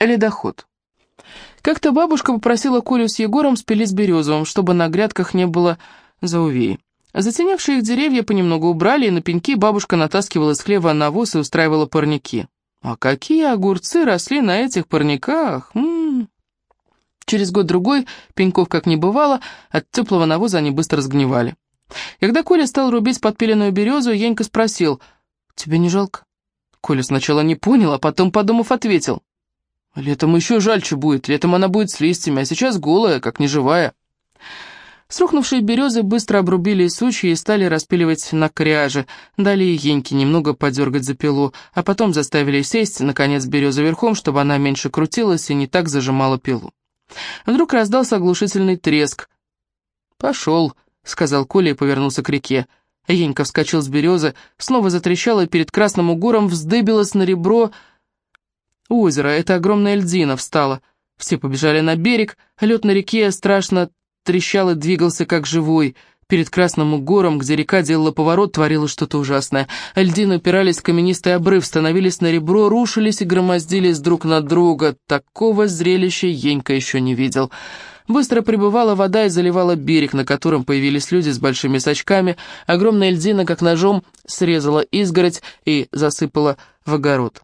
Ледоход. Как-то бабушка попросила Колю с Егором спилить березовым, чтобы на грядках не было заувеи. Затеневшие их деревья понемногу убрали, и на пеньки бабушка натаскивала с хлева навоз и устраивала парники. А какие огурцы росли на этих парниках! М -м -м. Через год-другой, пеньков как не бывало, от теплого навоза они быстро сгнивали. Когда Коля стал рубить подпиленную березу, Янька спросил, «Тебе не жалко?» Коля сначала не понял, а потом, подумав, ответил, «Летом еще жальче будет, летом она будет с листьями, а сейчас голая, как неживая». Срухнувшие березы быстро обрубили сучья и стали распиливать на кряже, дали Еньке немного подергать за пилу, а потом заставили сесть, наконец, березу верхом, чтобы она меньше крутилась и не так зажимала пилу. Вдруг раздался оглушительный треск. «Пошел», — сказал Коля и повернулся к реке. Енька вскочил с березы, снова затрещала перед красным угором вздыбилась на ребро озера. Это огромная льдина встала. Все побежали на берег, лед на реке страшно трещал и двигался, как живой. Перед Красным угором, где река делала поворот, творилось что-то ужасное. Льдины упирались в каменистый обрыв, становились на ребро, рушились и громоздились друг на друга. Такого зрелища Енька еще не видел. Быстро прибывала вода и заливала берег, на котором появились люди с большими сачками. Огромная льдина, как ножом, срезала изгородь и засыпала в огород.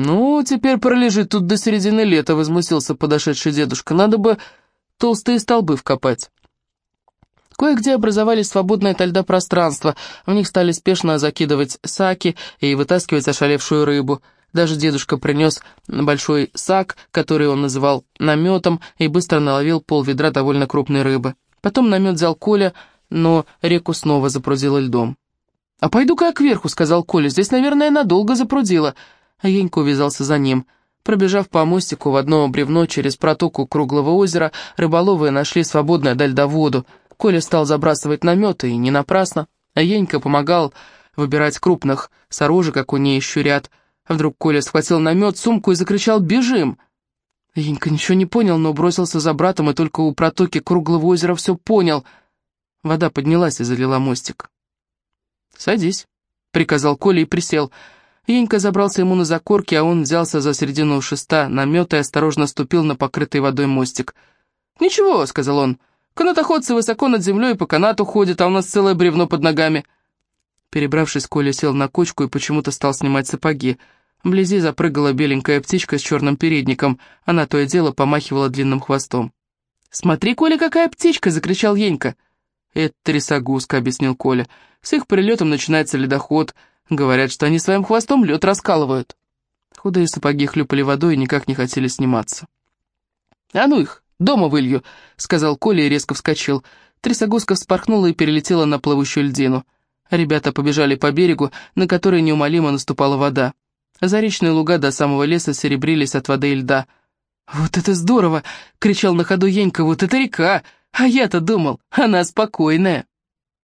«Ну, теперь пролежит тут до середины лета», — возмутился подошедший дедушка. «Надо бы толстые столбы вкопать». Кое-где образовались свободные от льда пространства, в них стали спешно закидывать саки и вытаскивать ошалевшую рыбу. Даже дедушка принес большой сак, который он называл наметом, и быстро наловил пол ведра довольно крупной рыбы. Потом намет взял Коля, но реку снова запрудило льдом. «А пойду-ка я кверху», — сказал Коля, — «здесь, наверное, надолго запрудило». А Енька увязался за ним. Пробежав по мостику в одно бревно через протоку круглого озера, рыболовы нашли свободное до льда воду — Коля стал забрасывать наметы, и не напрасно. А помогал выбирать крупных, сорожи, как у ней щурят. А вдруг Коля схватил намет, сумку и закричал «Бежим!». Енька ничего не понял, но бросился за братом, и только у протоки круглого озера все понял. Вода поднялась и залила мостик. «Садись», — приказал Коля и присел. Енька забрался ему на закорки, а он взялся за середину шеста намета и осторожно ступил на покрытый водой мостик. «Ничего», — сказал он, Канатоходцы высоко над землей по канату ходят, а у нас целое бревно под ногами». Перебравшись, Коля сел на кочку и почему-то стал снимать сапоги. Вблизи запрыгала беленькая птичка с черным передником. Она то и дело помахивала длинным хвостом. «Смотри, Коля, какая птичка!» — закричал Енька. «Это трясогузка», — объяснил Коля. «С их прилетом начинается ледоход. Говорят, что они своим хвостом лед раскалывают». Худые сапоги хлюпали водой и никак не хотели сниматься. «А ну их, «Дома вылью», — сказал Коля и резко вскочил. Трясогузка вспорхнула и перелетела на плывущую льдину. Ребята побежали по берегу, на который неумолимо наступала вода. Заречные луга до самого леса серебрились от воды и льда. «Вот это здорово!» — кричал на ходу Енька. «Вот это река! А я-то думал, она спокойная!»